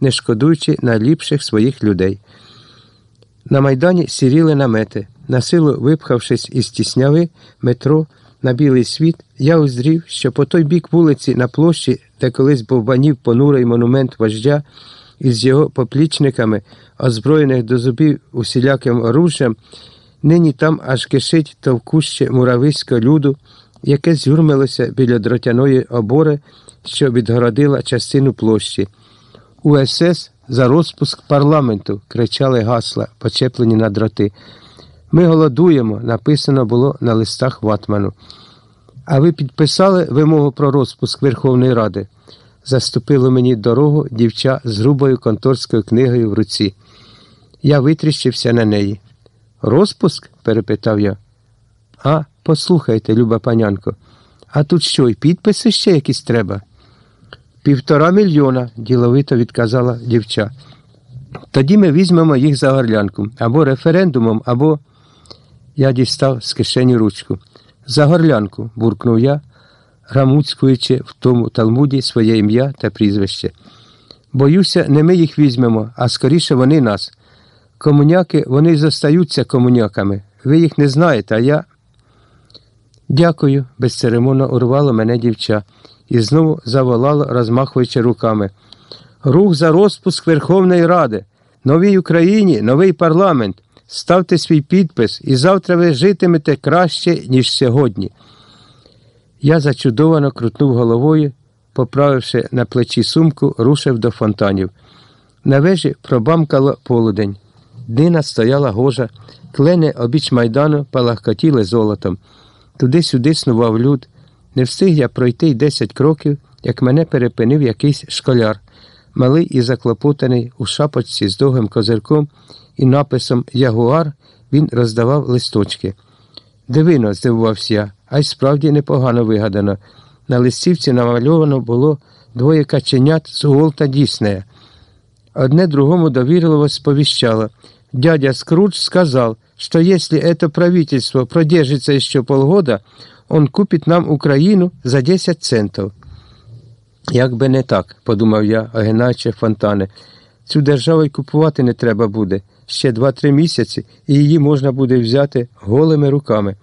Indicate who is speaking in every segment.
Speaker 1: не шкодуючи найліпших своїх людей. На майдані сіріли намети. Насилу випхавшись із тісняви метро на білий світ, я узрів, що по той бік вулиці на площі, де колись бовбанів понурий монумент вождя із його поплічниками, озброєних до зубів усіляким оружжям, нині там аж кишить товкуще мурависько люду, яке зюрмилося біля дротяної обори, що відгородила частину площі. УСС за розпуск парламенту кричали гасла, почеплені на дроти. Ми голодуємо, написано було на листах Ватману. А ви підписали вимогу про розпуск Верховної Ради? Заступило мені дорогу дівча з грубою конторською книгою в руці. Я витріщився на неї. Розпуск? перепитав я. А, послухайте, люба панянко, а тут що, й підписи ще якісь треба? Півтора мільйона, діловито відказала дівча. Тоді ми візьмемо їх за горлянку або референдумом, або. Я дістав з кишені ручку. За горлянку, буркнув я, грамуцькуючи в тому талмуді своє ім'я та прізвище. Боюся, не ми їх візьмемо, а скоріше вони нас. Комуняки вони зостаються комуняками. Ви їх не знаєте, а я. Дякую, безцеремонно урвало мене дівча і знову заволало, розмахуючи руками. Рух за розпуск Верховної Ради, новій Україні, новий парламент. Ставте свій підпис, і завтра ви житимете краще, ніж сьогодні. Я зачудовано крутнув головою, поправивши на плечі сумку, рушив до фонтанів. На вежі пробамкало полудень. Дина стояла гожа, клени обіч майдану палахкотіли золотом. Туди-сюди снував люд. Не встиг я пройти й десять кроків, як мене перепинив якийсь школяр, малий і заклопотаний у шапочці з довгим козирком і написом Ягуар він роздавав листочки. Дивино, здивувався я, а й справді непогано вигадано. На листівці намальовано було двоє каченят з Уолта Діснея. Одне другому довірливо сповіщало. Дядя Скрудж сказал, что если это правительство продержится еще полгода, он купить нам Україну за 10 центів. Як би не так, подумав я, огинаючи фонтани. Цю державу й купувати не треба буде. Ще 2-3 місяці, і її можна буде взяти голими руками.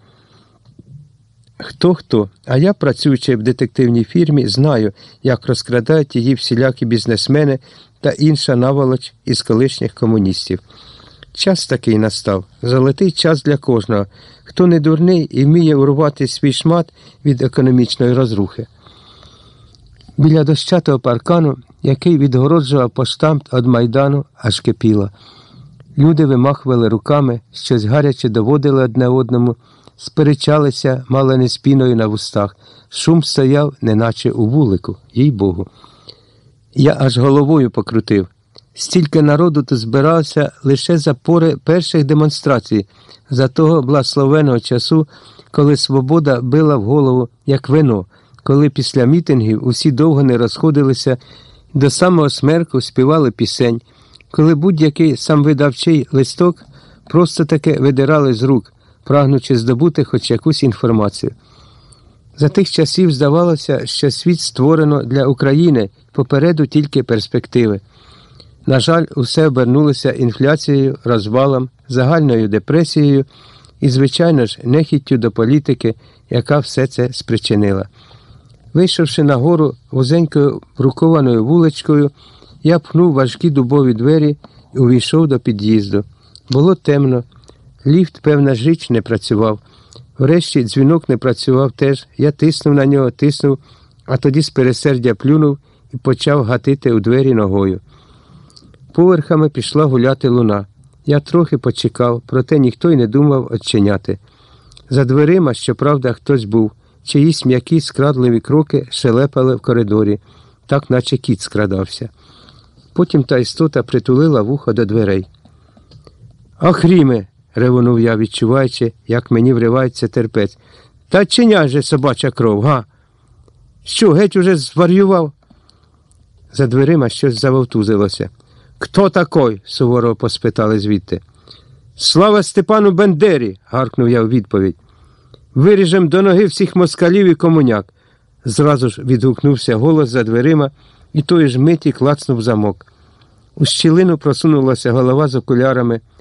Speaker 1: Хто хто, а я, працюючи в детективній фірмі, знаю, як розкрадають її всілякі бізнесмени та інша наволоч із колишніх комуністів. Час такий настав, золотий час для кожного, хто не дурний і вміє урвати свій шмат від економічної розрухи. Біля дощатого паркану, який відгороджував поштамт від майдану, аж кипіло. Люди вимахували руками, щось гаряче доводили одне одному, сперечалися мало не спіною на вустах. Шум стояв, неначе у вулику, їй Богу. Я аж головою покрутив. Стільки народу тут збирався лише за пори перших демонстрацій, за того благословеного часу, коли свобода била в голову, як вино, коли після мітингів усі довго не розходилися до самого смерку співали пісень, коли будь-який самвидавчий листок просто таки видирали з рук, прагнучи здобути хоч якусь інформацію. За тих часів здавалося, що світ створено для України попереду тільки перспективи. На жаль, усе обернулося інфляцією, розвалом, загальною депресією і, звичайно ж, нехіттю до політики, яка все це спричинила. Вийшовши на гору вузенькою брукованою вуличкою, я пхнув важкі дубові двері і увійшов до під'їзду. Було темно, ліфт, певна ж річ, не працював. Врешті дзвінок не працював теж. Я тиснув на нього, тиснув, а тоді з пересердя плюнув і почав гатити у двері ногою. Поверхами пішла гуляти луна. Я трохи почекав, проте ніхто й не думав очиняти. За дверима, щоправда, хтось був, чиїсь м'які скрадливі кроки шелепали в коридорі, так наче кіт скрадався. Потім та істота притулила вухо до дверей. Охріме. ревонув я, відчуваючи, як мені вривається терпець. Та чиня же собача кров, га? Що, геть уже зварював? За дверима щось завовтузилося. Хто такой? суворо поспитали звідти. Слава Степану Бендері. гаркнув я у відповідь. Виріжем до ноги всіх москалів і комуняк. Зразу ж відгукнувся голос за дверима і тої ж миті клацнув замок. У щілину просунулася голова з окулярами,